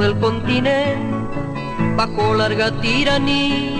Del continente, bajo larga tiranía,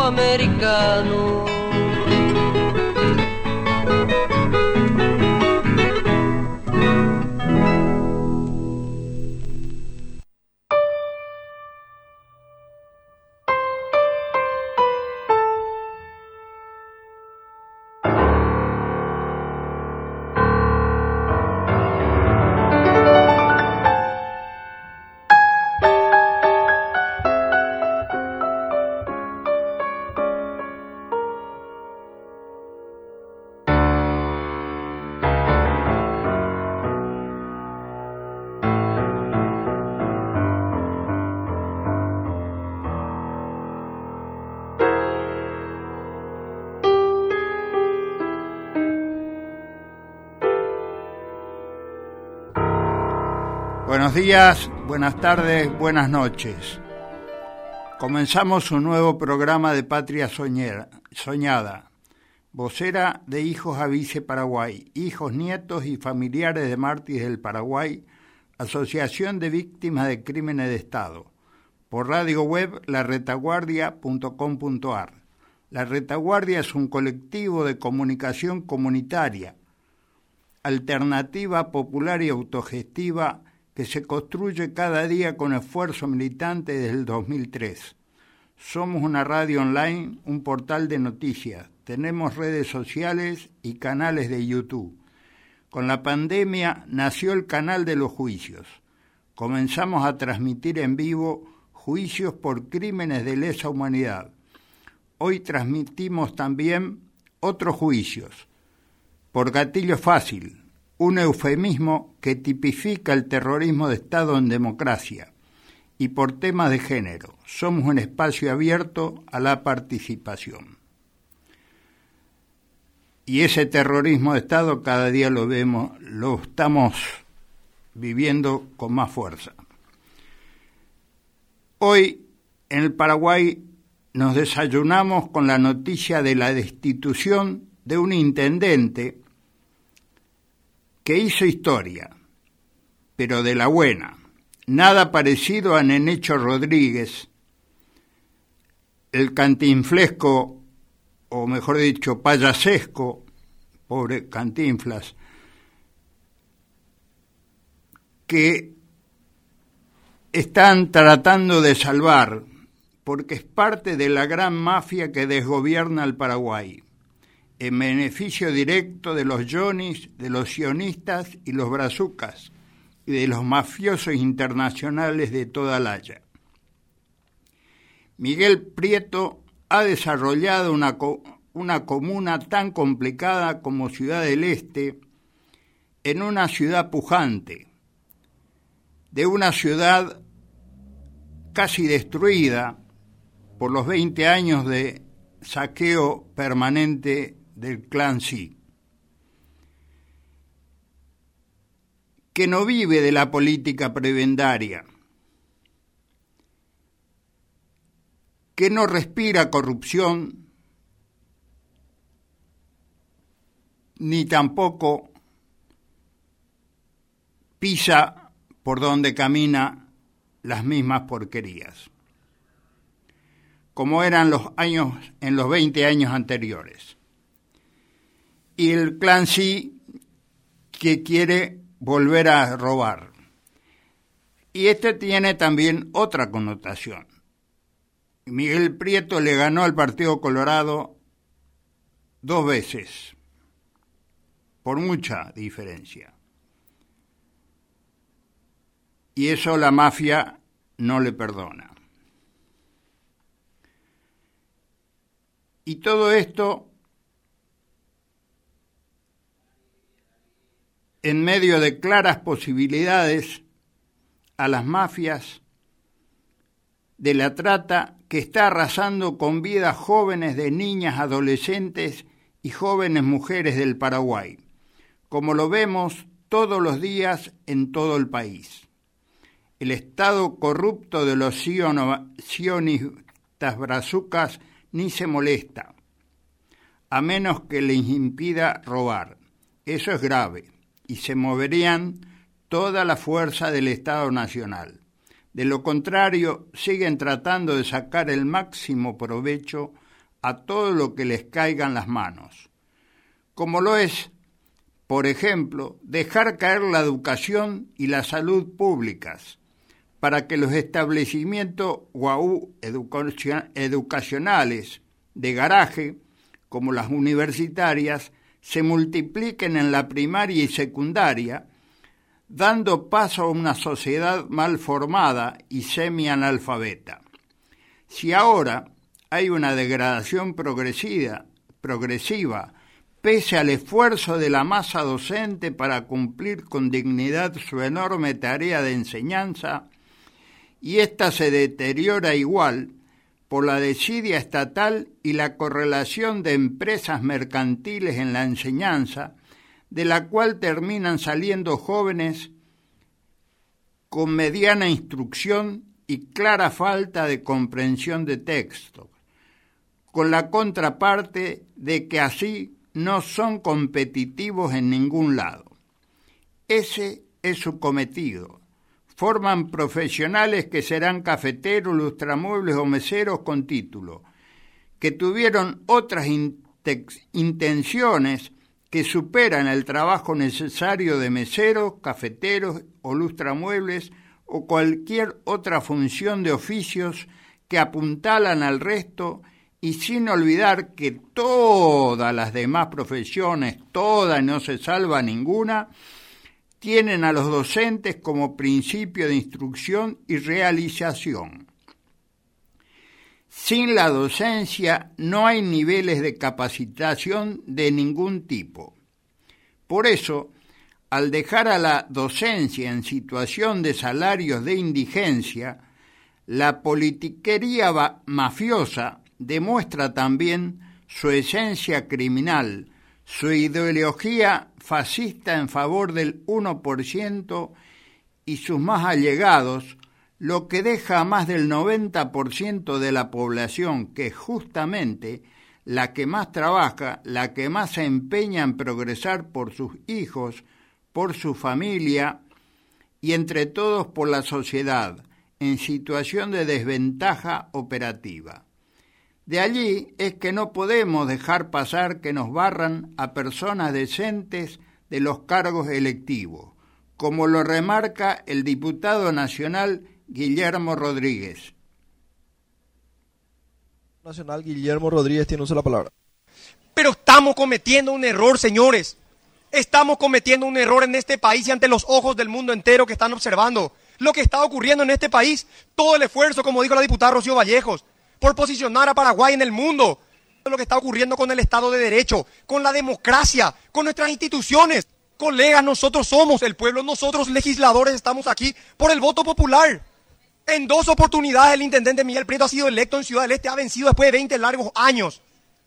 americano. Buenos días, buenas tardes, buenas noches. Comenzamos un nuevo programa de Patria Soñada, vocera de Hijos Avice Paraguay, hijos, nietos y familiares de mártires del Paraguay, Asociación de Víctimas de Crímenes de Estado, por radio web laretaguardia.com.ar. La Retaguardia es un colectivo de comunicación comunitaria, alternativa popular y autogestiva que se construye cada día con esfuerzo militante desde el 2003. Somos una radio online, un portal de noticias, tenemos redes sociales y canales de YouTube. Con la pandemia nació el canal de los juicios. Comenzamos a transmitir en vivo juicios por crímenes de lesa humanidad. Hoy transmitimos también otros juicios por gatillo fácil, un eufemismo que tipifica el terrorismo de Estado en democracia, y por temas de género. Somos un espacio abierto a la participación. Y ese terrorismo de Estado cada día lo vemos, lo estamos viviendo con más fuerza. Hoy en el Paraguay nos desayunamos con la noticia de la destitución de un intendente que hizo historia, pero de la buena. Nada parecido a Nenecho Rodríguez, el cantinflesco, o mejor dicho, payasesco, pobre cantinflas, que están tratando de salvar porque es parte de la gran mafia que desgobierna el Paraguay, en beneficio directo de los yonis, de los sionistas y los brazucas, y de los mafiosos internacionales de toda la Haya. Miguel Prieto ha desarrollado una, una comuna tan complicada como Ciudad del Este en una ciudad pujante, de una ciudad casi destruida por los 20 años de saqueo permanente del clan Sí, que no vive de la política prebendaria, que no respira corrupción, ni tampoco pisa por donde camina las mismas porquerías, como eran los años en los 20 años anteriores. Y el clan sí que quiere volver a robar. Y este tiene también otra connotación. Miguel Prieto le ganó al Partido Colorado dos veces, por mucha diferencia. Y eso la mafia no le perdona. Y todo esto en medio de claras posibilidades a las mafias de la trata que está arrasando con vidas jóvenes de niñas, adolescentes y jóvenes mujeres del Paraguay, como lo vemos todos los días en todo el país. El estado corrupto de los sionistas brazucas ni se molesta, a menos que les impida robar. Eso es grave, y se moverían toda la fuerza del Estado Nacional. De lo contrario, siguen tratando de sacar el máximo provecho a todo lo que les caiga en las manos, como lo es, por ejemplo, dejar caer la educación y la salud públicas, para que los establecimientos guau educacionales de garaje, como las universitarias, se multipliquen en la primaria y secundaria, dando paso a una sociedad mal formada y semi-analfabeta. Si ahora hay una degradación progresiva, progresiva, pese al esfuerzo de la masa docente para cumplir con dignidad su enorme tarea de enseñanza, y ésta se deteriora igual por la desidia estatal y la correlación de empresas mercantiles en la enseñanza, de la cual terminan saliendo jóvenes con mediana instrucción y clara falta de comprensión de texto, con la contraparte de que así no son competitivos en ningún lado. Ese es su cometido. Forman profesionales que serán cafeteros, lustramuebles o meseros con título, que tuvieron otras intenciones que superan el trabajo necesario de meseros, cafeteros o lustramuebles o cualquier otra función de oficios que apuntalan al resto y sin olvidar que todas las demás profesiones, todas, no se salva ninguna, tienen a los docentes como principio de instrucción y realización. Sin la docencia no hay niveles de capacitación de ningún tipo. Por eso, al dejar a la docencia en situación de salarios de indigencia, la politiquería mafiosa demuestra también su esencia criminal, su ideología fascista en favor del 1% y sus más allegados, lo que deja a más del 90% de la población, que es justamente la que más trabaja, la que más se empeña en progresar por sus hijos, por su familia y entre todos por la sociedad, en situación de desventaja operativa. De allí es que no podemos dejar pasar que nos barran a personas decentes de los cargos electivos, como lo remarca el diputado nacional Guillermo Rodríguez. Nacional Guillermo Rodríguez tiene uso la palabra. Pero estamos cometiendo un error, señores. Estamos cometiendo un error en este país y ante los ojos del mundo entero que están observando lo que está ocurriendo en este país. Todo el esfuerzo, como dijo la diputada Rocío Vallejos, por posicionar a Paraguay en el mundo. Lo que está ocurriendo con el Estado de Derecho, con la democracia, con nuestras instituciones. Colegas, nosotros somos el pueblo, nosotros legisladores estamos aquí por el voto popular. En dos oportunidades el intendente Miguel Prieto ha sido electo en Ciudad del Este, ha vencido después de 20 largos años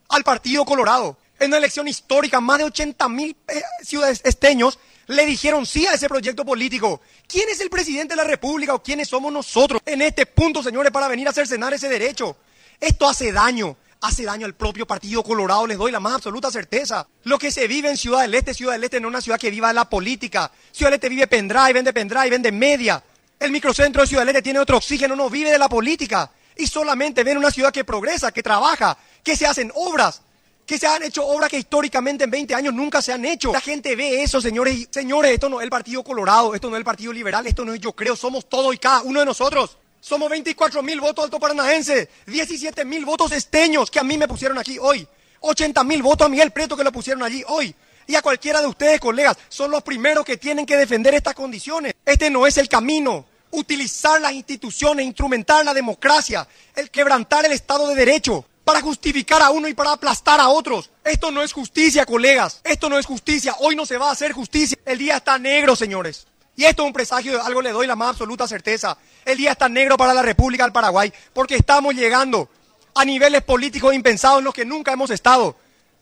al Partido Colorado. En una elección histórica, más de 80 mil eh, ciudades esteños le dijeron sí a ese proyecto político. ¿Quién es el presidente de la República o quiénes somos nosotros en este punto, señores, para venir a cercenar ese derecho? Esto hace daño, hace daño al propio Partido Colorado, les doy la más absoluta certeza. Lo que se vive en Ciudad del Este, Ciudad del Este no es una ciudad que viva la política. Ciudad del Este vive pendrive, vende pendrive, vende media. El microcentro de Ciudad del Este tiene otro oxígeno, no vive de la política. Y solamente ven una ciudad que progresa, que trabaja, que se hacen obras, que se han hecho obras que históricamente en 20 años nunca se han hecho. La gente ve eso, señores. Y, señores, esto no es el Partido Colorado, esto no es el Partido Liberal, esto no es yo creo, somos todos y cada uno de nosotros. Somos 24 mil votos alto paranaense, 17 mil votos esteños que a mí me pusieron aquí hoy, 80 mil votos a Miguel Preto que lo pusieron allí hoy. Y a cualquiera de ustedes, colegas, son los primeros que tienen que defender estas condiciones. Este no es el camino utilizar las instituciones, instrumentar la democracia, el quebrantar el Estado de Derecho para justificar a uno y para aplastar a otros. Esto no es justicia, colegas. Esto no es justicia. Hoy no se va a hacer justicia. El día está negro, señores. Y esto es un presagio algo, le doy la más absoluta certeza. El día está negro para la República del Paraguay porque estamos llegando a niveles políticos impensados en los que nunca hemos estado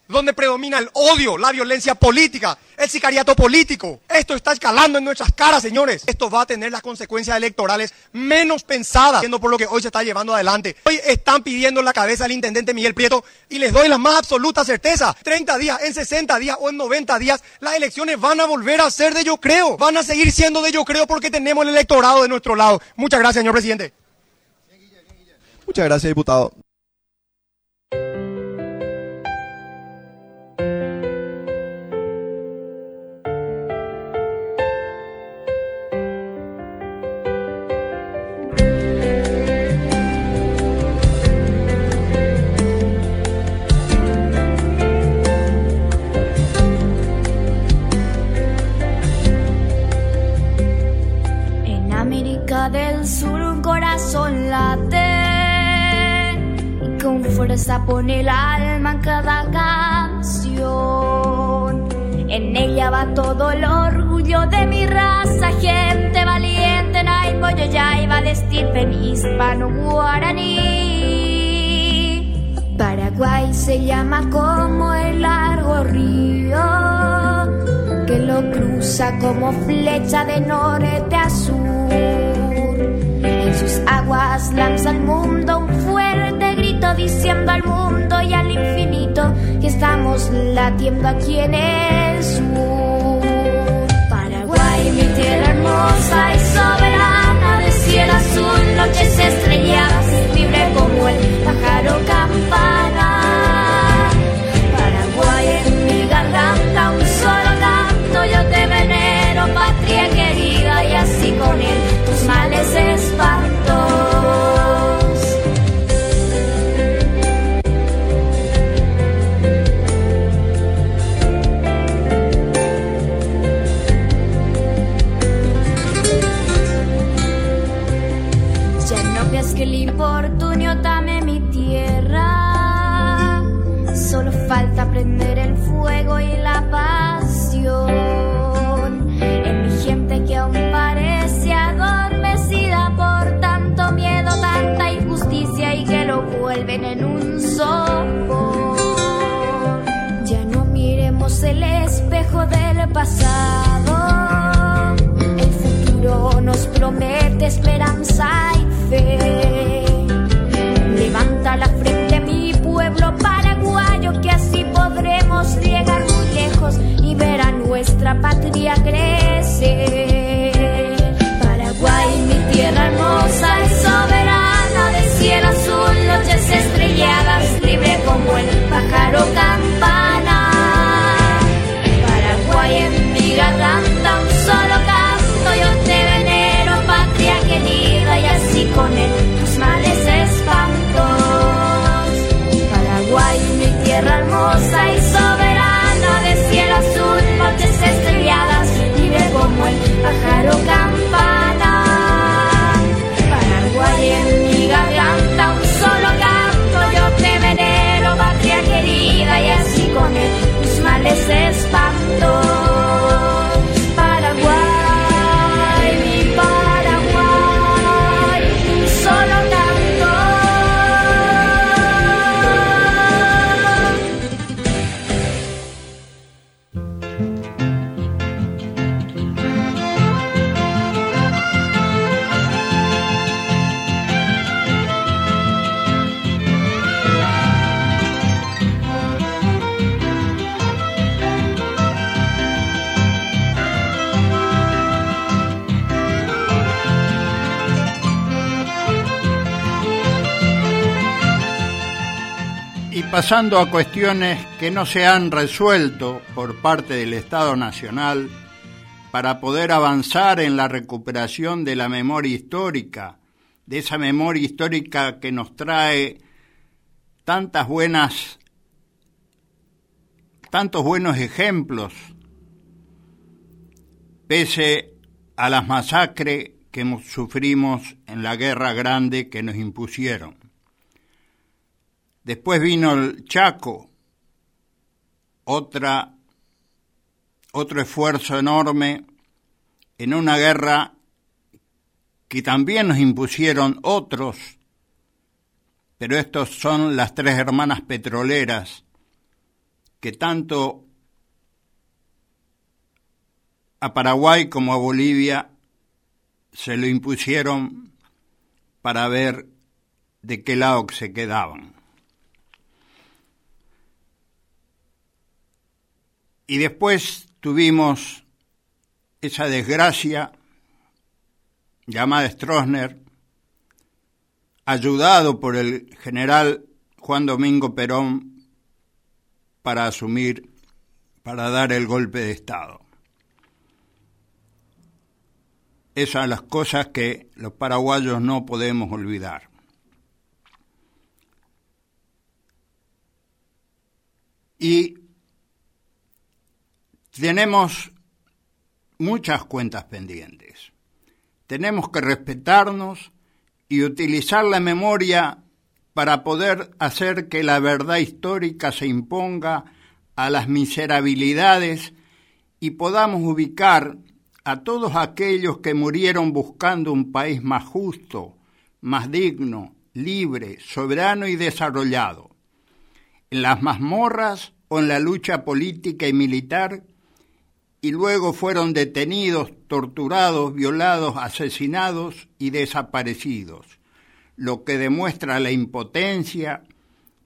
donde predomina el odio, la violencia política, el sicariato político. Esto está escalando en nuestras caras, señores. Esto va a tener las consecuencias electorales menos pensadas, siendo por lo que hoy se está llevando adelante. Hoy están pidiendo la cabeza al intendente Miguel Prieto y les doy la más absoluta certeza. 30 días, en 60 días o en 90 días, las elecciones van a volver a ser de yo creo. Van a seguir siendo de yo creo porque tenemos el electorado de nuestro lado. Muchas gracias, señor presidente. Muchas gracias, diputado. Pone el alma en cada canción. En ella va todo el orgullo de mi raza, gente valiente, Naimo, ya iba a estirpe hispano guaraní. Paraguay se llama como el largo río que lo cruza como flecha de norte a sur. Aguas lanza al mundo un fuerte diciendo al mundo y al infinito que estamos latiendo aquí en el sur. Paraguay, mi tierra hermosa y soberana, pasando a cuestiones que no se han resuelto por parte del Estado Nacional para poder avanzar en la recuperación de la memoria histórica, de esa memoria histórica que nos trae tantas buenas tantos buenos ejemplos pese a las masacres que sufrimos en la guerra grande que nos impusieron. Después vino el Chaco, otra, otro esfuerzo enorme en una guerra que también nos impusieron otros, pero estos son las tres hermanas petroleras que tanto a Paraguay como a Bolivia se lo impusieron para ver de qué lado se quedaban. Y después tuvimos esa desgracia llamada Stroessner, ayudado por el general Juan Domingo Perón para asumir, para dar el golpe de Estado. Esas son las cosas que los paraguayos no podemos olvidar. Y tenemos muchas cuentas pendientes. Tenemos que respetarnos y utilizar la memoria para poder hacer que la verdad histórica se imponga a las miserabilidades y podamos ubicar a todos aquellos que murieron buscando un país más justo, más digno, libre, soberano y desarrollado. En las mazmorras o en la lucha política y militar y luego fueron detenidos, torturados, violados, asesinados y desaparecidos, lo que demuestra la impotencia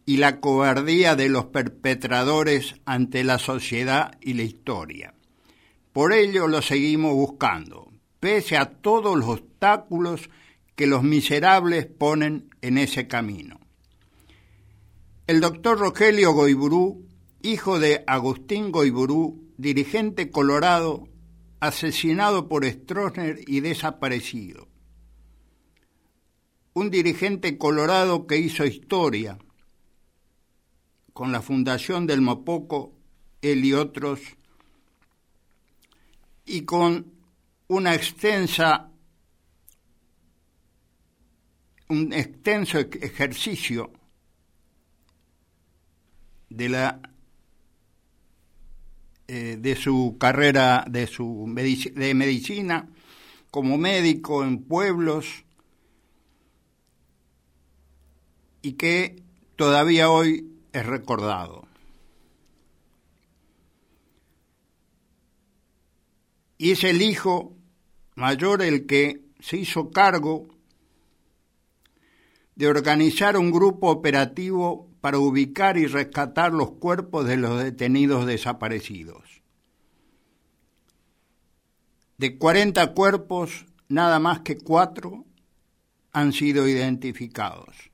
y la cobardía de los perpetradores ante la sociedad y la historia. Por ello lo seguimos buscando, pese a todos los obstáculos que los miserables ponen en ese camino. El doctor Rogelio Goiburú, hijo de Agustín Goiburú, dirigente colorado asesinado por Stroessner y desaparecido. Un dirigente colorado que hizo historia con la fundación del Mopoco, él y otros, y con una extensa un extenso ejercicio de la eh, de su carrera de, su de medicina como médico en pueblos y que todavía hoy es recordado. Y es el hijo mayor el que se hizo cargo de organizar un grupo operativo para ubicar y rescatar los cuerpos de los detenidos desaparecidos. De 40 cuerpos, nada más que cuatro han sido identificados.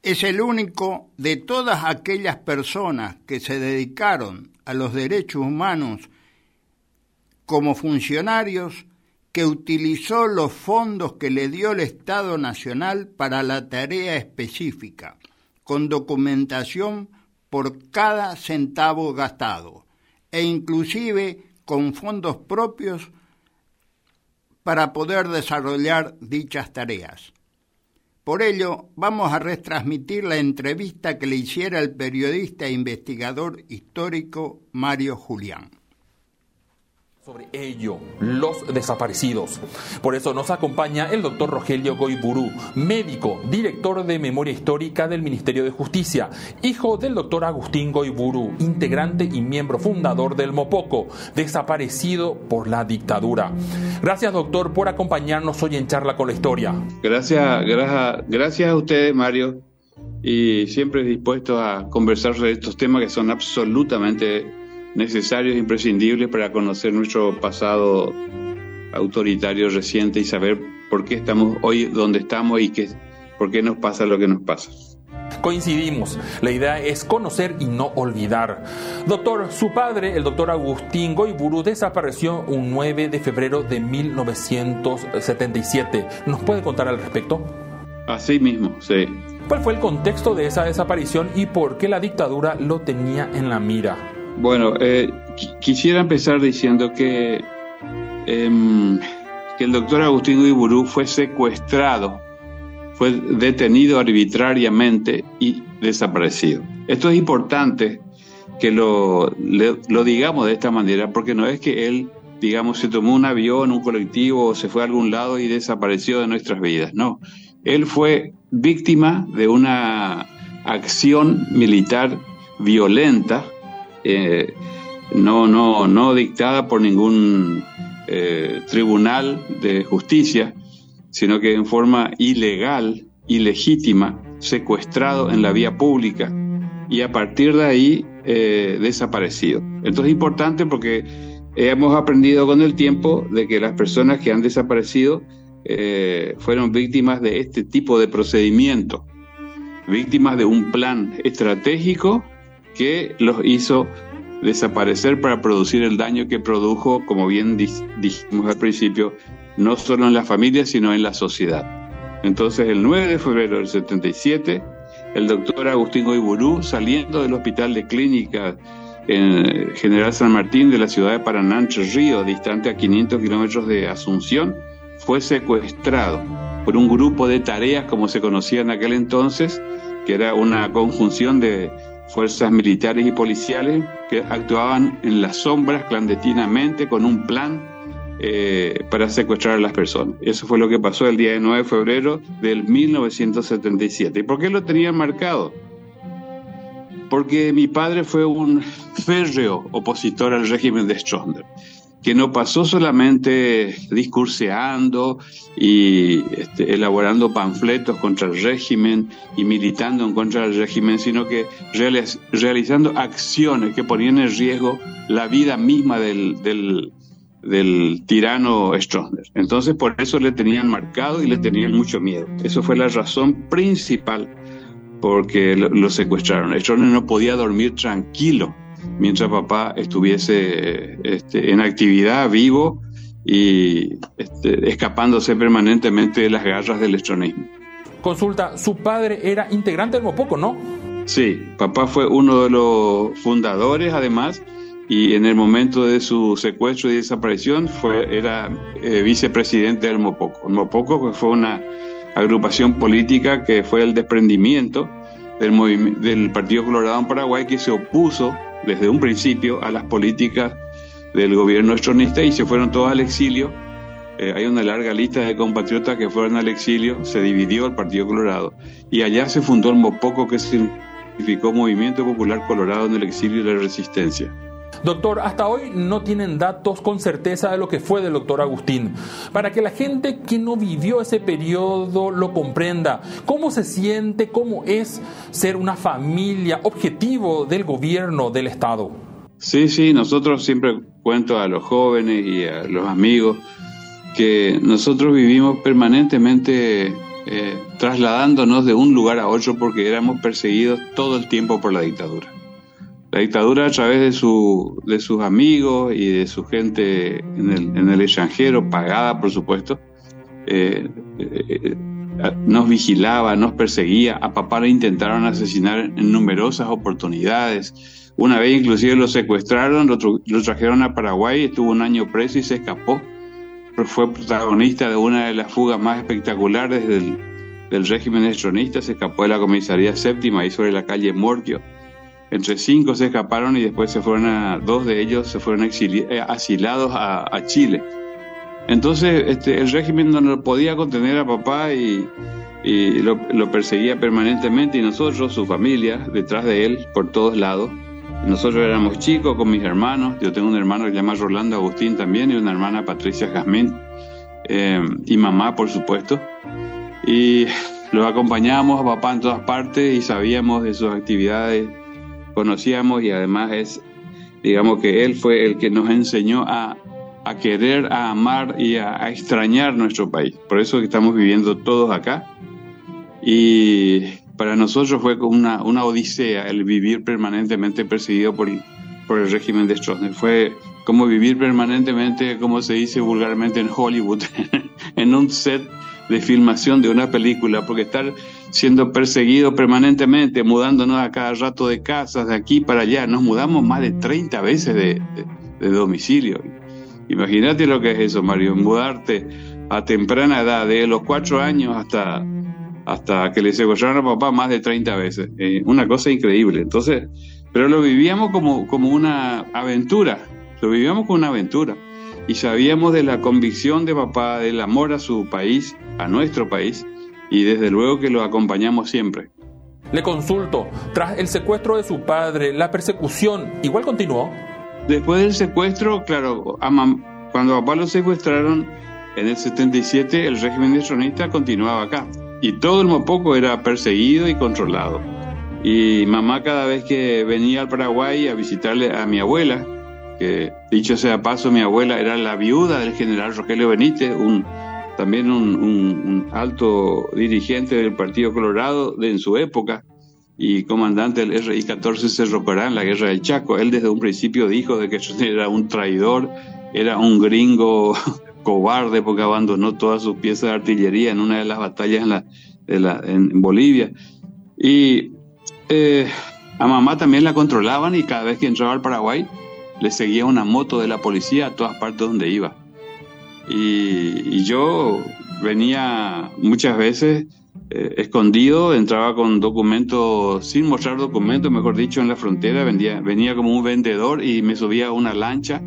Es el único de todas aquellas personas que se dedicaron a los derechos humanos como funcionarios que utilizó los fondos que le dio el Estado Nacional para la tarea específica, con documentación por cada centavo gastado, e inclusive con fondos propios para poder desarrollar dichas tareas. Por ello, vamos a retransmitir la entrevista que le hiciera el periodista e investigador histórico Mario Julián sobre ello, los desaparecidos. Por eso nos acompaña el doctor Rogelio Goiburú, médico, director de memoria histórica del Ministerio de Justicia, hijo del doctor Agustín Goiburú, integrante y miembro fundador del Mopoco, desaparecido por la dictadura. Gracias, doctor, por acompañarnos hoy en Charla con la Historia. Gracias, gracias, gracias a ustedes, Mario, y siempre dispuesto a conversar sobre estos temas que son absolutamente necesarios e imprescindibles para conocer nuestro pasado autoritario reciente y saber por qué estamos hoy donde estamos y qué, por qué nos pasa lo que nos pasa. Coincidimos, la idea es conocer y no olvidar. Doctor, su padre, el doctor Agustín Goiburu, desapareció un 9 de febrero de 1977. ¿Nos puede contar al respecto? Así mismo, sí. ¿Cuál fue el contexto de esa desaparición y por qué la dictadura lo tenía en la mira? Bueno, eh, quisiera empezar diciendo que, em, que el doctor Agustín Goiburu fue secuestrado fue detenido arbitrariamente y desaparecido. Esto es importante que lo, lo digamos de esta manera, porque no es que él, digamos, se tomó un avión, un colectivo, o se fue a algún lado y desapareció de nuestras vidas. No, él fue víctima de una acción militar violenta, eh, no, no, no dictada por ningún eh, tribunal de justicia, sino que en forma ilegal, ilegítima, secuestrado en la vía pública y a partir de ahí eh, desaparecido. Esto es importante porque hemos aprendido con el tiempo de que las personas que han desaparecido fueron víctimas de este tipo de procedimiento, víctimas de un plan estratégico que los hizo desaparecer para producir el daño que produjo, como bien dijimos al principio, no solo en la familia, sino en la sociedad. Entonces, el 9 de febrero del 77, el doctor Agustín Goiburú, saliendo del hospital de clínica en General San Martín de la ciudad de Paranancho, Río, distante a 500 kilómetros de Asunción, fue secuestrado por un grupo de tareas, como se conocía en aquel entonces, que era una conjunción de fuerzas militares y policiales que actuaban en las sombras clandestinamente con un plan eh, para secuestrar a las personas. Eso fue lo que pasó el día 9 de febrero del 1977. ¿Y por qué lo tenían marcado? Porque mi padre fue un férreo opositor al régimen de Stroessner, que no pasó solamente discurseando y este, elaborando panfletos contra el régimen y militando en contra del régimen, sino que realizando acciones que ponían en riesgo la vida misma del, del tirano Stroessner. Entonces por eso le tenían marcado y le tenían mucho miedo. Eso fue la razón principal porque lo, secuestraron. Stroessner no podía dormir tranquilo mientras papá estuviese este, en actividad, vivo y este, escapándose permanentemente de las garras del estronismo. Consulta, su padre era integrante del Mopoco, ¿no? Sí, papá fue uno de los fundadores, además, y en el momento de su secuestro y desaparición fue, era eh, vicepresidente del Mopoco. El Mopoco fue una agrupación política que fue el desprendimiento del, del Partido Colorado en Paraguay que se opuso desde un principio a las políticas del gobierno estronista y se fueron todos al exilio. Eh, hay una larga lista de compatriotas que fueron al exilio, se dividió el Partido Colorado y allá se fundó el Mopoco que significó Movimiento Popular Colorado en el exilio y la resistencia. Doctor, hasta hoy no tienen datos con certeza de lo que fue del doctor Agustín. Para que la gente que no vivió ese periodo lo comprenda, ¿cómo se siente, cómo es ser una familia objetivo del gobierno del Estado? Sí, sí, nosotros siempre cuento a los jóvenes y a los amigos que nosotros vivimos permanentemente eh, trasladándonos de un lugar a otro porque éramos perseguidos todo el tiempo por la dictadura. La dictadura a través de, su, de sus amigos y de su gente en el, en el extranjero, pagada por supuesto, eh, eh, nos vigilaba, nos perseguía. A papá le intentaron asesinar en numerosas oportunidades. Una vez inclusive lo secuestraron, lo, lo trajeron a Paraguay, estuvo un año preso y se escapó. Fue protagonista de una de las fugas más espectaculares del, del régimen estronista, se escapó de la comisaría séptima ahí sobre la calle Morquio entre cinco se escaparon y después se fueron a, dos de ellos se fueron eh, asilados a, Chile. Entonces este, el régimen no podía contener a papá y, lo, perseguía permanentemente y nosotros, su familia, detrás de él, por todos lados. Nosotros éramos chicos con mis hermanos, yo tengo un hermano que se llama Rolando Agustín también y una hermana Patricia Jazmín eh, y mamá por supuesto. Y lo acompañábamos a papá en todas partes y sabíamos de sus actividades conocíamos y además es, digamos que él fue el que nos enseñó a, a querer, a amar y a, extrañar nuestro país. Por eso estamos viviendo todos acá y para nosotros fue una, una odisea el vivir permanentemente perseguido por, por el régimen de Stroessner. Fue como vivir permanentemente, como se dice vulgarmente en Hollywood, en un set de filmación de una película, porque estar siendo perseguido permanentemente, mudándonos a cada rato de casas, de aquí para allá, nos mudamos más de 30 veces de, de domicilio. Imagínate lo que es eso, Mario, mudarte a temprana edad, de los cuatro años hasta, hasta que le secuestraron a papá más de 30 veces. Eh, una cosa increíble. Entonces, pero lo vivíamos como, como una aventura, lo vivíamos como una aventura. Y sabíamos de la convicción de papá, del amor a su país, a nuestro país, y desde luego que lo acompañamos siempre. Le consulto, tras el secuestro de su padre, la persecución igual continuó. Después del secuestro, claro, cuando a papá lo secuestraron en el 77, el régimen de continuaba acá. Y todo el Mopoco era perseguido y controlado. Y mamá cada vez que venía al Paraguay a visitarle a mi abuela, que dicho sea paso, mi abuela era la viuda del general Rogelio Benítez, un, también un, alto dirigente del Partido Colorado de, en su época, y comandante del RI-14 Cerro Corán, la guerra del Chaco. Él desde un principio dijo de que era un traidor, era un gringo cobarde porque abandonó todas sus piezas de artillería en una de las batallas en, la, en, Bolivia. Y eh, a mamá también la controlaban y cada vez que entraba al Paraguay le seguía una moto de la policía a todas partes donde iba. Y yo venía muchas veces eh, escondido, entraba con documentos, sin mostrar documentos, mejor dicho, en la frontera, vendía, venía como un vendedor y me subía a una lancha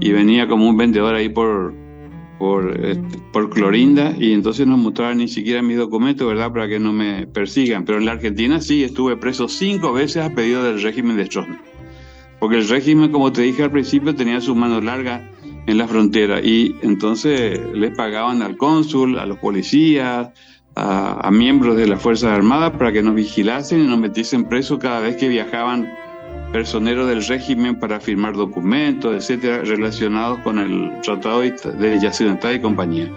y venía como un vendedor ahí por, por, este, por Clorinda y entonces no mostraban ni siquiera mis documentos, ¿verdad? Para que no me persigan. Pero en la Argentina sí estuve preso cinco veces a pedido del régimen de Stroessner. Porque el régimen, como te dije al principio, tenía sus manos largas en la frontera y entonces les pagaban al cónsul, a los policías, a, miembros de las Fuerzas Armadas para que nos vigilasen y nos metiesen presos cada vez que viajaban personeros del régimen para firmar documentos, etcétera, relacionados con el Tratado de Yacinantá y compañía.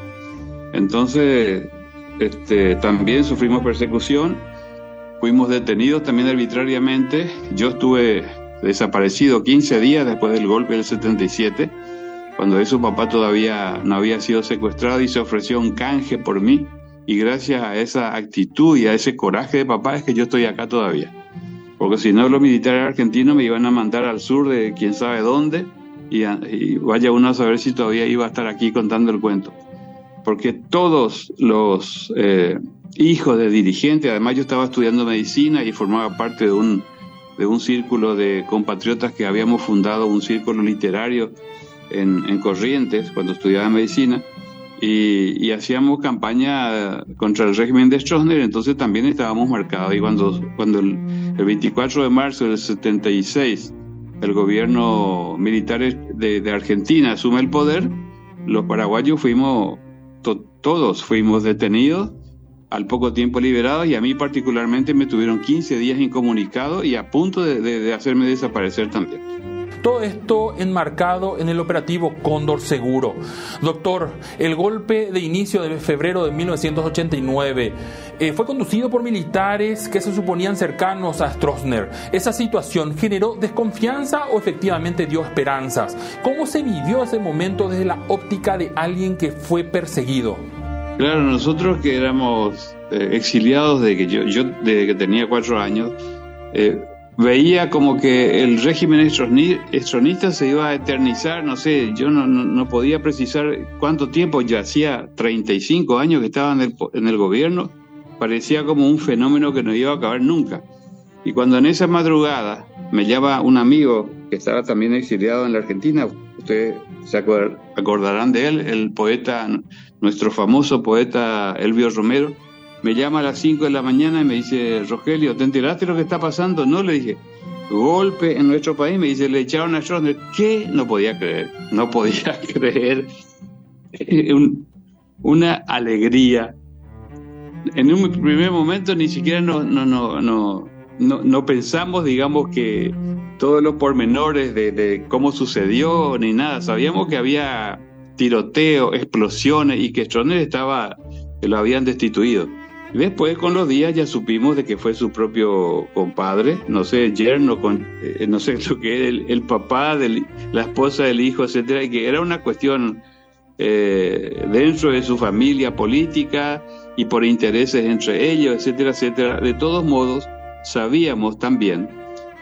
Entonces, este, también sufrimos persecución, fuimos detenidos también arbitrariamente. Yo estuve desaparecido 15 días después del golpe del 77, cuando eso papá todavía no había sido secuestrado y se ofreció un canje por mí y gracias a esa actitud y a ese coraje de papá es que yo estoy acá todavía. Porque si no, los militares argentinos me iban a mandar al sur de quién sabe dónde y, vaya uno a saber si todavía iba a estar aquí contando el cuento. Porque todos los eh, hijos de dirigentes, además yo estaba estudiando medicina y formaba parte de un, de un círculo de compatriotas que habíamos fundado, un círculo literario en, en Corrientes cuando estudiaba medicina y, hacíamos campaña contra el régimen de Stroessner, entonces también estábamos marcados. Y cuando, cuando el, 24 de marzo del 76 el gobierno militar de, Argentina asume el poder, los paraguayos fuimos, todos fuimos detenidos, al poco tiempo liberados, y a mí particularmente me tuvieron 15 días incomunicados y a punto de hacerme desaparecer también. Todo esto enmarcado en el operativo Cóndor Seguro. Doctor, el golpe de inicio de febrero de 1989 eh, fue conducido por militares que se suponían cercanos a Stroessner. ¿Esa situación generó desconfianza o efectivamente dio esperanzas? ¿Cómo se vivió ese momento desde la óptica de alguien que fue perseguido? Claro, nosotros que éramos eh, exiliados de que yo, yo desde que tenía cuatro años, eh, veía como que el régimen estronista se iba a eternizar, no sé, yo no, podía precisar cuánto tiempo, ya hacía 35 años que estaba en el, en el gobierno, parecía como un fenómeno que no iba a acabar nunca. Y cuando en esa madrugada me llama un amigo que estaba también exiliado en la Argentina, ustedes se acordarán de él, el poeta, nuestro famoso poeta Elvio Romero, me llama a las 5 de la mañana y me dice, Rogelio, ¿te enteraste lo que está pasando? No, le dije, golpe en nuestro país, me dice, le echaron a Stroessner. ¿Qué? No podía creer, no podía creer. una alegría. En un primer momento ni siquiera no, no, no, no, no, pensamos, digamos, que todos los pormenores de, de cómo sucedió ni nada. Sabíamos que había tiroteo, explosiones y que Stroessner estaba, que lo habían destituido Después, con los días, ya supimos de que fue su propio compadre, no sé, yerno, con, eh, no sé lo que era, el, papá de la esposa del hijo, etcétera, y que era una cuestión eh, dentro de su familia política y por intereses entre ellos, etcétera, etcétera. De todos modos, sabíamos también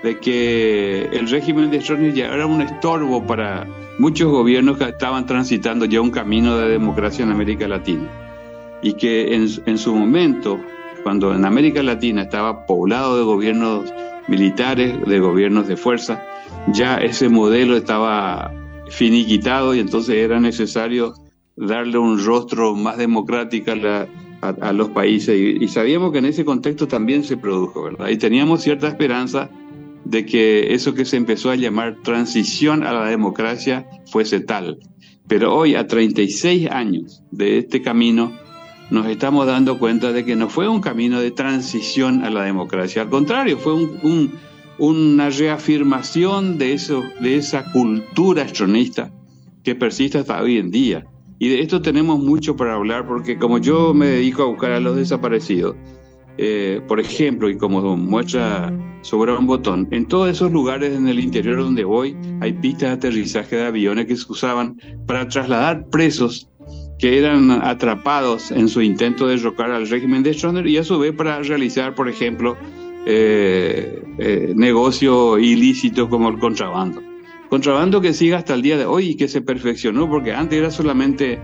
de que el régimen de Stroessner ya era un estorbo para muchos gobiernos que estaban transitando ya un camino de democracia en América Latina y que en, su momento, cuando en América Latina estaba poblado de gobiernos militares, de gobiernos de fuerza, ya ese modelo estaba finiquitado y entonces era necesario darle un rostro más democrático a, los países y, y, sabíamos que en ese contexto también se produjo, ¿verdad? Y teníamos cierta esperanza de que eso que se empezó a llamar transición a la democracia fuese tal. Pero hoy, a 36 años de este camino, nos estamos dando cuenta de que no fue un camino de transición a la democracia, al contrario, fue una reafirmación de, eso, de esa cultura estronista que persiste hasta hoy en día. Y de esto tenemos mucho para hablar porque como yo me dedico a buscar a los desaparecidos, eh, por ejemplo, y como muestra sobre un botón, en todos esos lugares en el interior donde voy hay pistas de aterrizaje de aviones que se usaban para trasladar presos que eran atrapados en su intento de derrocar al régimen de Stroessner y a su vez para realizar, por ejemplo, eh, eh, negocio ilícito como el contrabando. Contrabando que sigue hasta el día de hoy y que se perfeccionó porque antes era solamente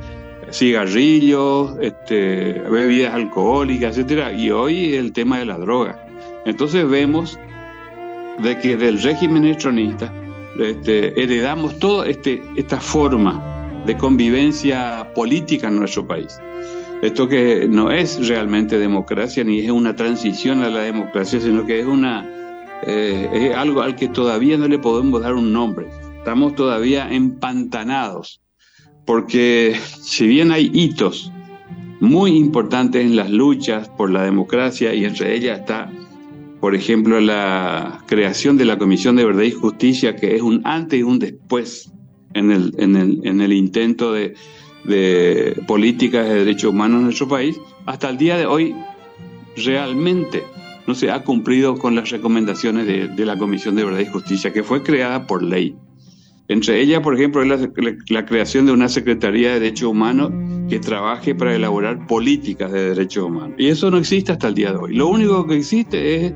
cigarrillos, este, bebidas alcohólicas, etcétera, y hoy el tema de la droga. Entonces vemos de que del régimen estronista este, heredamos toda este, esta forma de convivencia política en nuestro país. Esto que no es realmente democracia ni es una transición a la democracia, sino que es una eh, es algo al que todavía no le podemos dar un nombre. Estamos todavía empantanados, porque si bien hay hitos muy importantes en las luchas por la democracia y entre ellas está, por ejemplo, la creación de la Comisión de Verdad y Justicia, que es un antes y un después en el, en el, en el intento de, políticas de derechos humanos en nuestro país, hasta el día de hoy realmente no se ha cumplido con las recomendaciones de, de, la Comisión de Verdad y Justicia, que fue creada por ley. Entre ellas, por ejemplo, es la, la, creación de una Secretaría de Derechos Humanos que trabaje para elaborar políticas de derechos humanos. Y eso no existe hasta el día de hoy. Lo único que existe es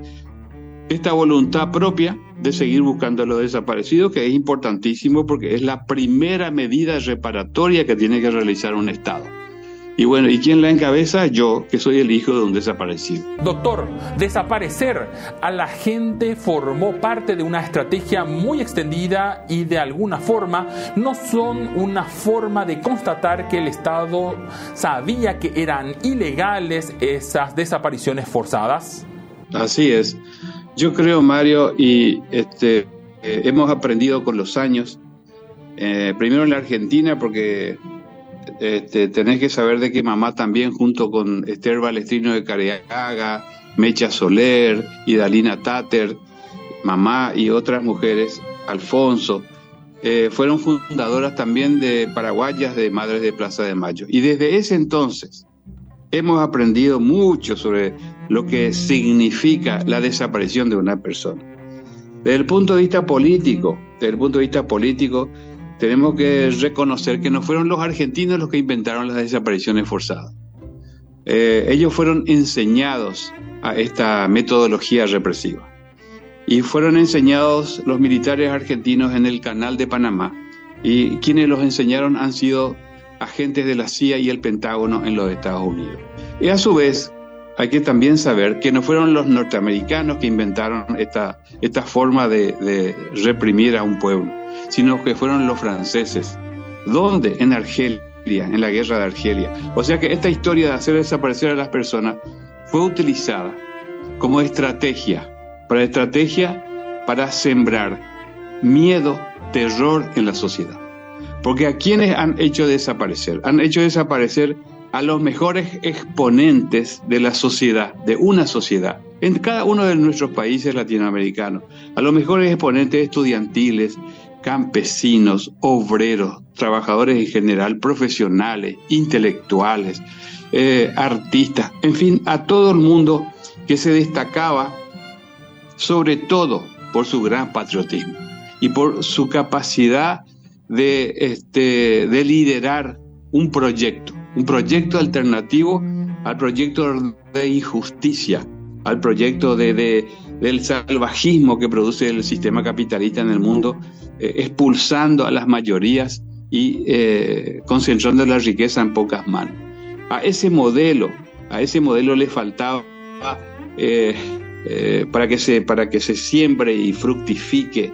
esta voluntad propia de seguir buscando a los desaparecidos, que es importantísimo porque es la primera medida reparatoria que tiene que realizar un Estado. Y bueno, ¿y quién la encabeza? Yo, que soy el hijo de un desaparecido. Doctor, desaparecer a la gente formó parte de una estrategia muy extendida y de alguna forma no son una forma de constatar que el Estado sabía que eran ilegales esas desapariciones forzadas. Así es. Yo creo, Mario, y este, eh, hemos aprendido con los años, eh, primero en la Argentina, porque este, tenés que saber de que mamá también, junto con Esther Balestrino de Careaga, Mecha Soler y Dalina Tater, mamá y otras mujeres, Alfonso, eh, fueron fundadoras también de paraguayas de Madres de Plaza de Mayo. Y desde ese entonces hemos aprendido mucho sobre lo que significa la desaparición de una persona. Desde el punto de vista político, desde el punto de vista político, tenemos que reconocer que no fueron los argentinos los que inventaron las desapariciones forzadas. Eh, ellos fueron enseñados a esta metodología represiva. Y fueron enseñados los militares argentinos en el canal de Panamá. Y quienes los enseñaron han sido agentes de la CIA y el Pentágono en los Estados Unidos. Y a su vez, hay que también saber que no fueron los norteamericanos que inventaron esta, esta forma de, reprimir a un pueblo, sino que fueron los franceses. ¿Dónde? En Argelia, en la guerra de Argelia. O sea que esta historia de hacer desaparecer a las personas fue utilizada como estrategia, para estrategia para sembrar miedo, terror en la sociedad. Porque a quienes han hecho desaparecer, han hecho desaparecer a los mejores exponentes de la sociedad, de una sociedad, en cada uno de nuestros países latinoamericanos, a los mejores exponentes estudiantiles, campesinos, obreros, trabajadores en general, profesionales, intelectuales, eh, artistas, en fin, a todo el mundo que se destacaba sobre todo por su gran patriotismo y por su capacidad de, este, de liderar un proyecto, un proyecto alternativo al proyecto de injusticia, al proyecto de, del salvajismo que produce el sistema capitalista en el mundo, eh, expulsando a las mayorías y eh, concentrando la riqueza en pocas manos. A ese modelo, a ese modelo le faltaba eh, para, que se, para que se siembre y fructifique,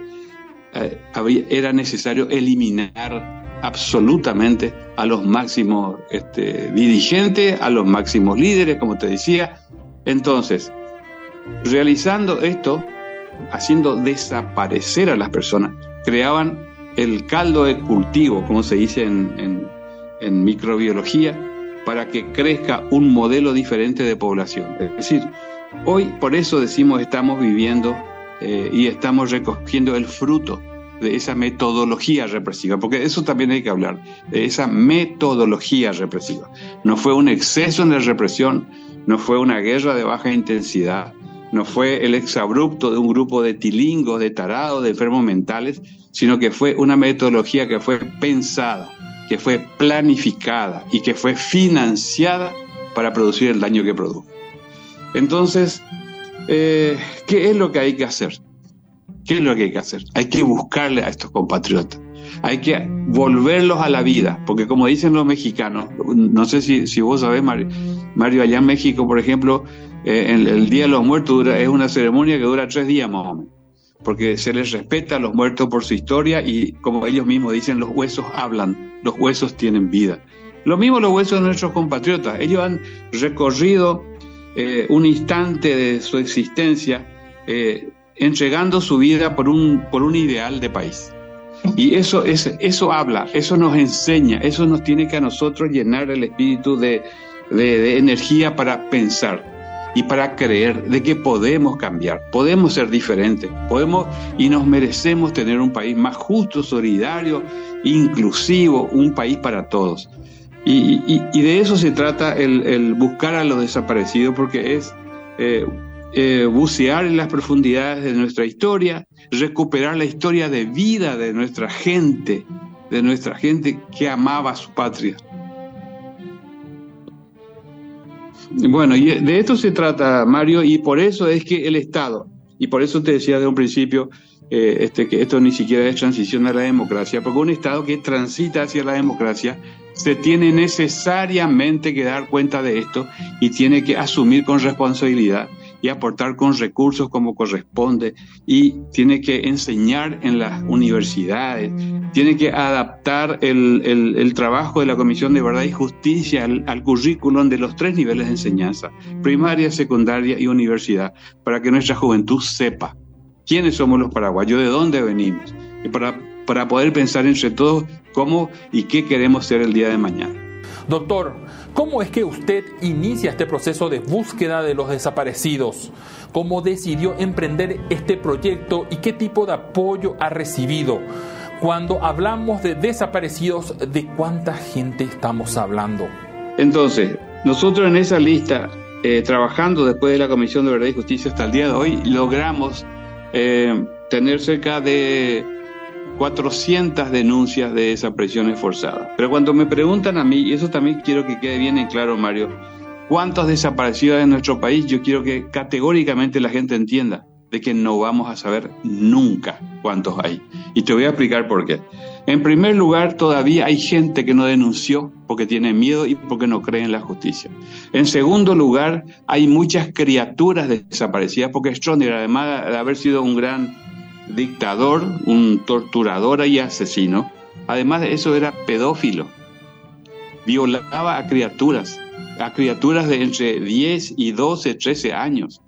era necesario eliminar absolutamente a los máximos este, dirigentes, a los máximos líderes, como te decía. Entonces, realizando esto, haciendo desaparecer a las personas, creaban el caldo de cultivo, como se dice en, microbiología, para que crezca un modelo diferente de población. Es decir, hoy por eso decimos estamos viviendo eh, y estamos recogiendo el fruto de esa metodología represiva, porque eso también hay que hablar, de esa metodología represiva. No fue un exceso en la represión, no fue una guerra de baja intensidad, no fue el exabrupto de un grupo de tilingos, de tarados, de enfermos mentales, sino que fue una metodología que fue pensada, que fue planificada y que fue financiada para producir el daño que produjo. Entonces, eh, ¿qué es lo que hay que hacer? ¿Qué es lo que hay que hacer? Hay que buscarle a estos compatriotas. Hay que volverlos a la vida, porque como dicen los mexicanos, no sé si, si vos sabés, Mario, allá en México, por ejemplo, eh, el, Día de los Muertos es una ceremonia que dura tres días más o menos, porque se les respeta a los muertos por su historia y como ellos mismos dicen, los huesos hablan, los huesos tienen vida. Lo mismo los huesos de nuestros compatriotas, ellos han recorrido eh, un instante de su existencia eh, entregando su vida por un, por un ideal de país. Y eso, es, eso habla, eso nos enseña, eso nos tiene que a nosotros llenar el espíritu de, de energía para pensar y para creer de que podemos cambiar, podemos ser diferentes, podemos y nos merecemos tener un país más justo, solidario, inclusivo, un país para todos. Y, de eso se trata el, buscar a los desaparecidos, porque es eh, eh, bucear en las profundidades de nuestra historia, recuperar la historia de vida de nuestra gente, de nuestra gente que amaba a su patria. Bueno, y de esto se trata, Mario, y por eso es que el Estado, y por eso te decía de un principio eh, este, que esto ni siquiera es transición a la democracia, porque un Estado que transita hacia la democracia se tiene necesariamente que dar cuenta de esto y tiene que asumir con responsabilidad y aportar con recursos como corresponde y tiene que enseñar en las universidades, tiene que adaptar el, el, trabajo de la Comisión de Verdad y Justicia al, al currículum de los tres niveles de enseñanza, primaria, secundaria y universidad, para que nuestra juventud sepa quiénes somos los paraguayos, de dónde venimos, y para, para poder pensar entre todos cómo y qué queremos ser el día de mañana. Doctor, ¿cómo es que usted inicia este proceso de búsqueda de los desaparecidos? ¿Cómo decidió emprender este proyecto y qué tipo de apoyo ha recibido? Cuando hablamos de desaparecidos, ¿de cuánta gente estamos hablando? Entonces, nosotros en esa lista, eh, trabajando después de la Comisión de Verdad y Justicia hasta el día de hoy, logramos eh, tener cerca de 400 denuncias de desapariciones forzadas. Pero cuando me preguntan a mí, y eso también quiero que quede bien en claro, Mario, ¿cuántos desaparecidos en nuestro país? Yo quiero que categóricamente la gente entienda de que no vamos a saber nunca cuántos hay. Y te voy a explicar por qué. En primer lugar, todavía hay gente que no denunció porque tiene miedo y porque no cree en la justicia. En segundo lugar, hay muchas criaturas desaparecidas porque Stroner, además de haber sido un gran dictador, un torturador y asesino. Además de eso era pedófilo. Violaba a criaturas, a criaturas de entre 10 y 12, 13 años.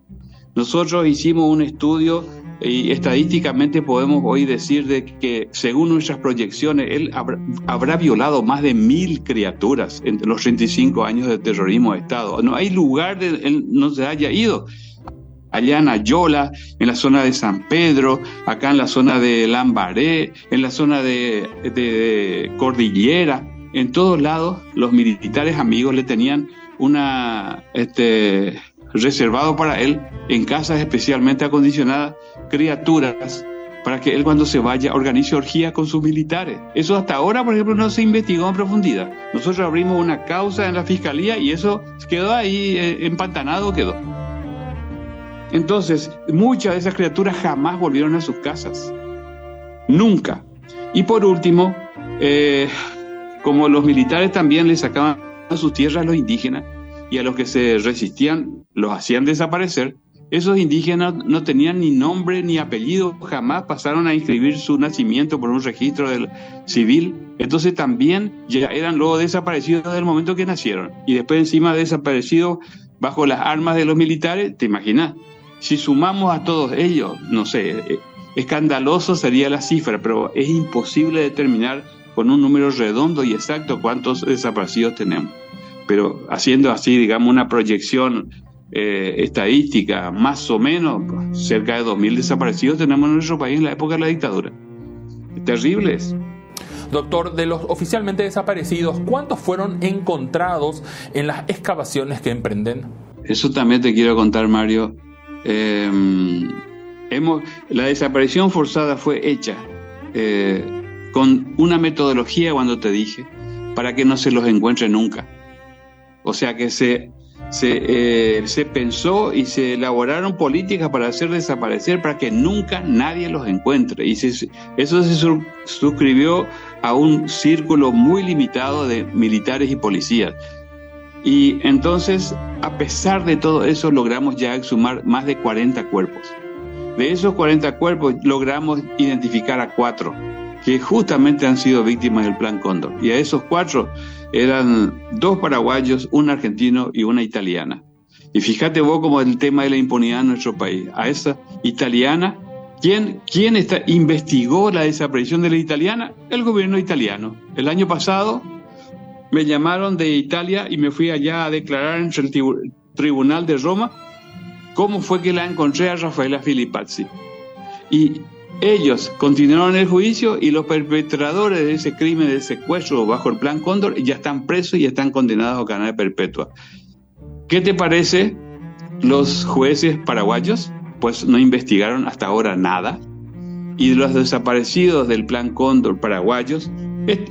Nosotros hicimos un estudio y estadísticamente podemos hoy decir de que según nuestras proyecciones, él habrá, violado más de mil criaturas entre los 35 años de terrorismo de Estado. No hay lugar de él no se haya ido. Allá en Ayola, en la zona de San Pedro, acá en la zona de Lambaré, en la zona de, Cordillera, en todos lados los militares amigos le tenían una este, reservado para él en casas especialmente acondicionadas criaturas para que él cuando se vaya organice orgías con sus militares. Eso hasta ahora, por ejemplo, no se investigó en profundidad. Nosotros abrimos una causa en la fiscalía y eso quedó ahí eh, empantanado, quedó. Entonces, muchas de esas criaturas jamás volvieron a sus casas. Nunca. Y por último, eh, como los militares también le sacaban a sus tierras a los indígenas y a los que se resistían los hacían desaparecer, esos indígenas no tenían ni nombre ni apellido, jamás pasaron a inscribir su nacimiento por un registro del civil, entonces también ya eran luego desaparecidos desde el momento que nacieron. Y después encima desaparecidos bajo las armas de los militares, ¿te imaginas? Si sumamos a todos ellos, no sé, eh, escandaloso sería la cifra, pero es imposible determinar con un número redondo y exacto cuántos desaparecidos tenemos. Pero haciendo así, digamos, una proyección eh, estadística, más o menos, cerca de 2.000 desaparecidos tenemos en nuestro país en la época de la dictadura. Terribles. Doctor, de los oficialmente desaparecidos, ¿cuántos fueron encontrados en las excavaciones que emprenden? Eso también te quiero contar, Mario. Em, hemos, la desaparición forzada fue hecha eh, con una metodología, cuando te dije, para que no se los encuentre nunca. O sea que se, se, eh, se pensó y se elaboraron políticas para hacer desaparecer, para que nunca nadie los encuentre. Y eso se suscribió a un círculo muy limitado de militares y policías. Y entonces, a pesar de todo eso, logramos ya exhumar más de 40 cuerpos. De esos 40 cuerpos logramos identificar a cuatro que justamente han sido víctimas del Plan Cóndor. Y a esos cuatro eran dos paraguayos, un argentino y una italiana. Y fíjate vos como el tema de la impunidad en nuestro país. A esa italiana, ¿quién, quién está, investigó la desaparición de la italiana? El gobierno italiano. El año pasado me llamaron de Italia y me fui allá a declarar en el tribunal de Roma cómo fue que la encontré a Rafaela Filipazzi. Y ellos continuaron el juicio y los perpetradores de ese crimen de secuestro bajo el plan Cóndor ya están presos y están condenados a cadena perpetua. ¿Qué te parece los jueces paraguayos? Pues no investigaron hasta ahora nada. Y los desaparecidos del plan Cóndor paraguayos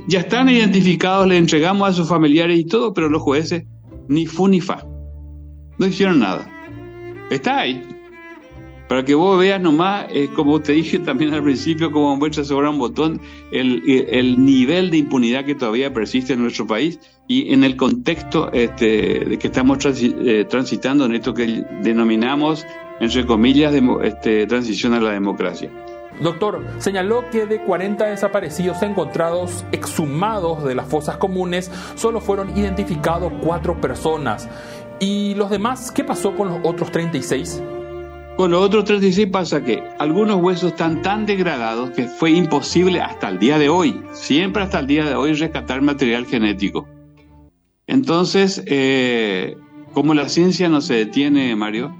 ya están identificados, le entregamos a sus familiares y todo, pero los jueces ni fu ni fa. No hicieron nada. Está ahí. Para que vos veas nomás, como te dije también al principio, como muestra sobre un botón, el, el, nivel de impunidad que todavía persiste en nuestro país y en el contexto este, de que estamos eh, transitando en esto que denominamos, entre comillas, de, este, transición a la democracia. Doctor, señaló que de 40 desaparecidos encontrados exhumados de las fosas comunes, solo fueron identificados cuatro personas. ¿Y los demás qué pasó con los otros 36? Con los otros 36 pasa que algunos huesos están tan degradados que fue imposible hasta el día de hoy, siempre hasta el día de hoy, rescatar material genético. Entonces, eh, como la ciencia no se detiene, Mario,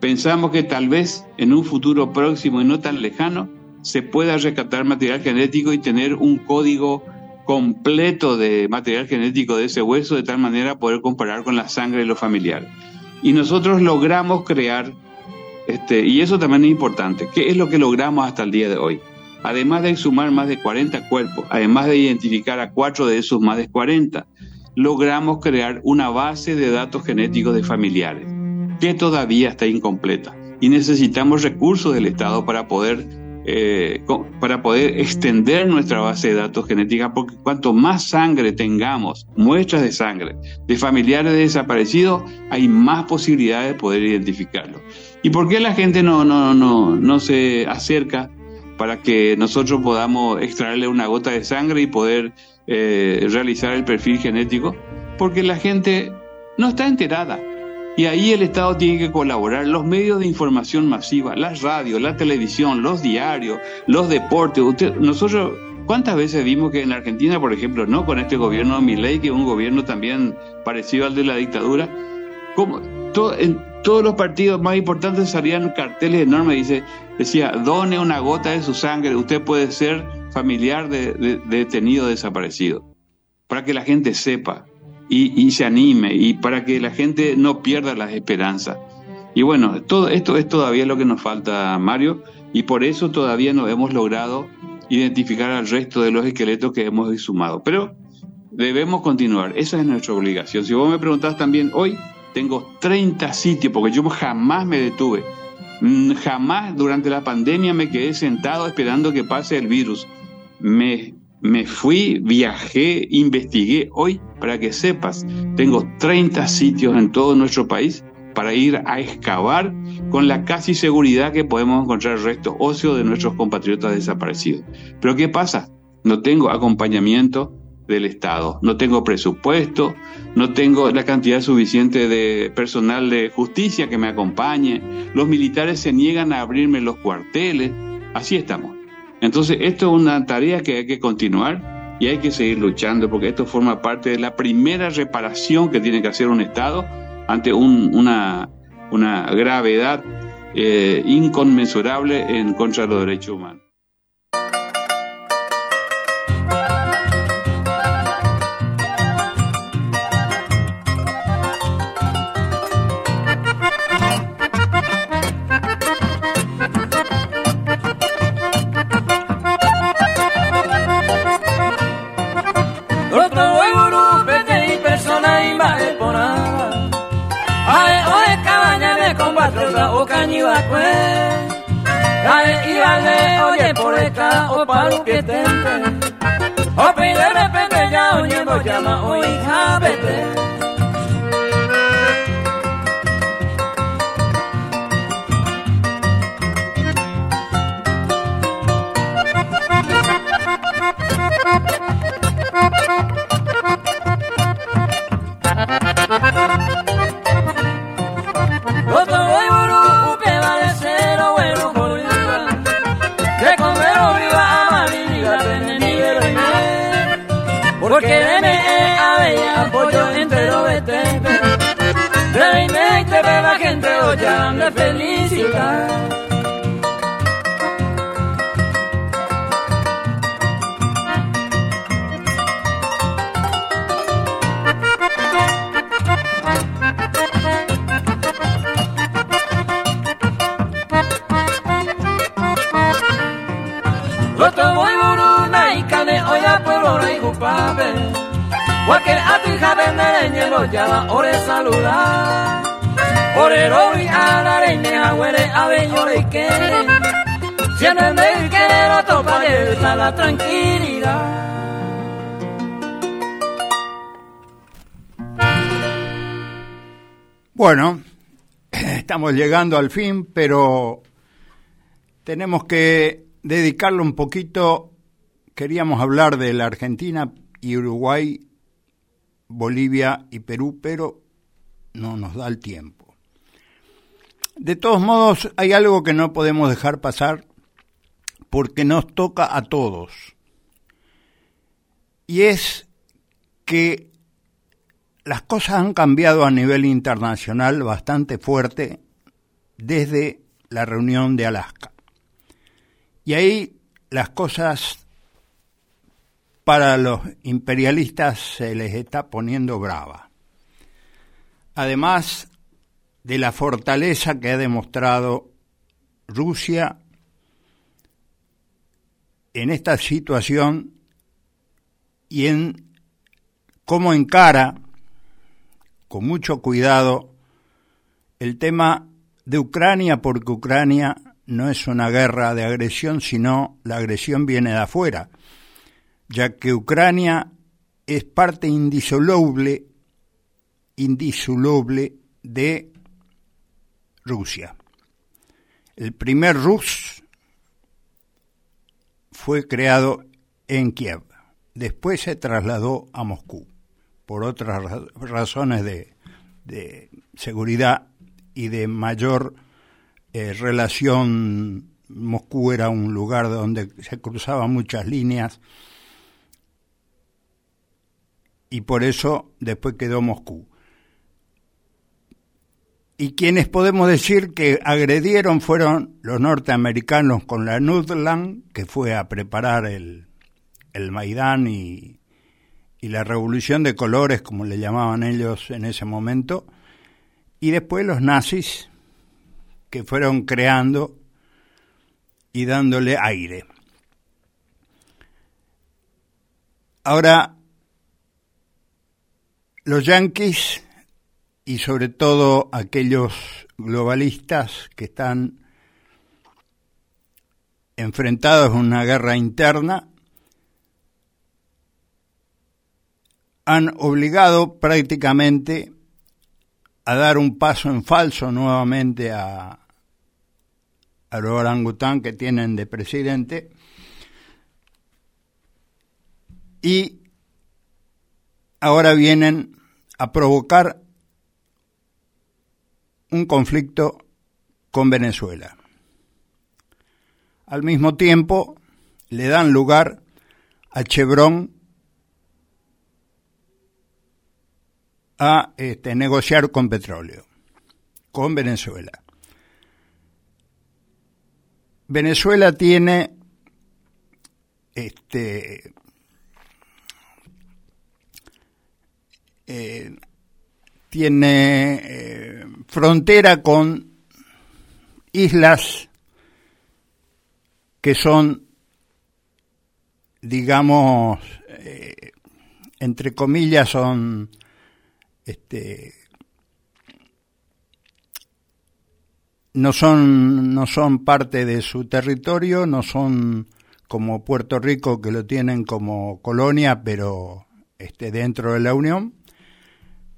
Pensamos que tal vez en un futuro próximo y no tan lejano se pueda rescatar material genético y tener un código completo de material genético de ese hueso de tal manera poder comparar con la sangre de los familiares. Y nosotros logramos crear, este, y eso también es importante, ¿qué es lo que logramos hasta el día de hoy? Además de exhumar más de 40 cuerpos, además de identificar a cuatro de esos más de 40, logramos crear una base de datos genéticos de familiares que todavía está incompleta y necesitamos recursos del Estado para poder, eh, para poder extender nuestra base de datos genética, porque cuanto más sangre tengamos, muestras de sangre de familiares desaparecidos, hay más posibilidades de poder identificarlos. ¿Y por qué la gente no, no, no, no se acerca para que nosotros podamos extraerle una gota de sangre y poder eh, realizar el perfil genético? Porque la gente no está enterada y ahí el Estado tiene que colaborar, los medios de información masiva, las radios, la televisión, los diarios, los deportes. nosotros, ¿cuántas veces vimos que en Argentina, por ejemplo, no con este gobierno de Milei, que es un gobierno también parecido al de la dictadura, como en todos los partidos más importantes salían carteles enormes, dice, decía, done una gota de su sangre, usted puede ser familiar de, detenido desaparecido, para que la gente sepa y, y, se anime y para que la gente no pierda las esperanzas. Y bueno, todo esto es todavía lo que nos falta, Mario, y por eso todavía no hemos logrado identificar al resto de los esqueletos que hemos exhumado. Pero debemos continuar, esa es nuestra obligación. Si vos me preguntás también hoy, tengo 30 sitios, porque yo jamás me detuve. Mm, jamás durante la pandemia me quedé sentado esperando que pase el virus. Me, me fui, viajé, investigué. Hoy, para que sepas, tengo 30 sitios en todo nuestro país para ir a excavar con la casi seguridad que podemos encontrar restos óseos de nuestros compatriotas desaparecidos. Pero ¿qué pasa? No tengo acompañamiento del Estado. No tengo presupuesto, no tengo la cantidad suficiente de personal de justicia que me acompañe, los militares se niegan a abrirme los cuarteles, así estamos. Entonces, esto es una tarea que hay que continuar y hay que seguir luchando porque esto forma parte de la primera reparación que tiene que hacer un Estado ante una, una gravedad eh, inconmensurable en contra de los derechos humanos. čeká o que pět ten, ten. Opět de repente ya oyendo llama, oděma, hija, vete. Llegando al fin, pero tenemos que dedicarlo un poquito. Queríamos hablar de la Argentina y Uruguay, Bolivia y Perú, pero no nos da el tiempo. De todos modos, hay algo que no podemos dejar pasar porque nos toca a todos. Y es que las cosas han cambiado a nivel internacional bastante fuerte desde la reunión de Alaska. Y ahí las cosas para los imperialistas se les está poniendo brava. Además de la fortaleza que ha demostrado Rusia en esta situación y en cómo encara con mucho cuidado el tema de Ucrania, porque Ucrania no es una guerra de agresión, sino la agresión viene de afuera, ya que Ucrania es parte indisoluble, indisoluble de Rusia. El primer Rus fue creado en Kiev. Después se trasladó a Moscú por otras razones de, seguridad y de mayor eh, relación. Moscú era un lugar donde se cruzaban muchas líneas y por eso después quedó Moscú. y quienes podemos decir que agredieron fueron los norteamericanos con la Nudland, que fue a preparar el, el Maidán y, y la revolución de colores, como le llamaban ellos en ese momento, y después los nazis, que fueron creando y dándole aire. Ahora, los yanquis y sobre todo aquellos globalistas que están enfrentados a una guerra interna, han obligado prácticamente a dar un paso en falso nuevamente a, al orangután que tienen de presidente y ahora vienen a provocar un conflicto con Venezuela. Al mismo tiempo, le dan lugar a Chevron a este, negociar con petróleo, con Venezuela. Venezuela tiene este, eh, tiene eh, frontera con islas que son, digamos, eh, entre comillas, son este, no son no son parte de su territorio, no son como Puerto Rico que lo tienen como colonia, pero este dentro de la Unión,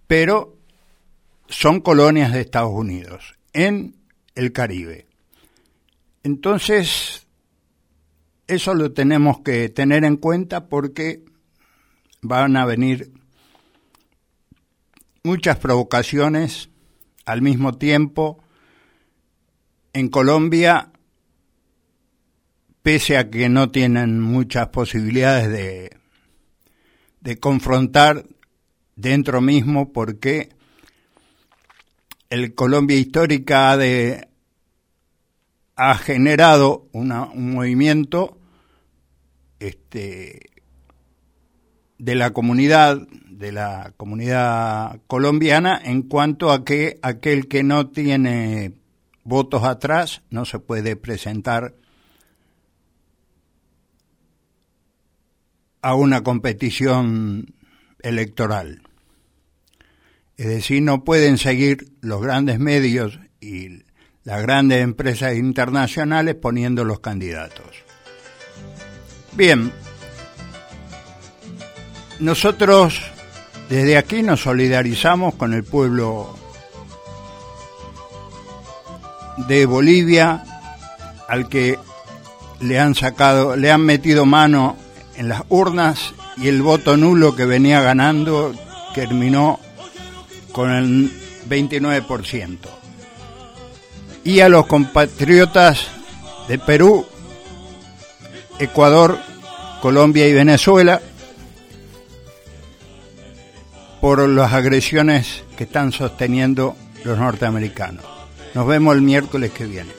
pero son colonias de Estados Unidos en el Caribe. Entonces, eso lo tenemos que tener en cuenta porque van a venir muchas provocaciones al mismo tiempo. En Colombia, pese a que no tienen muchas posibilidades de, de confrontar dentro mismo porque el Colombia histórica ha, de, ha generado una, un movimiento este, de la comunidad de la comunidad colombiana en cuanto a que aquel que no tiene votos atrás no se puede presentar a una competición electoral. Es decir, no pueden seguir los grandes medios y las grandes empresas internacionales poniendo los candidatos. Bien, nosotros desde aquí nos solidarizamos con el pueblo de Bolivia al que le han sacado, le han metido mano en las urnas y el voto nulo que venía ganando terminó con el 29%. Y a los compatriotas de Perú, Ecuador, Colombia y Venezuela por las agresiones que están sosteniendo los norteamericanos. Nos vemos el miércoles que viene.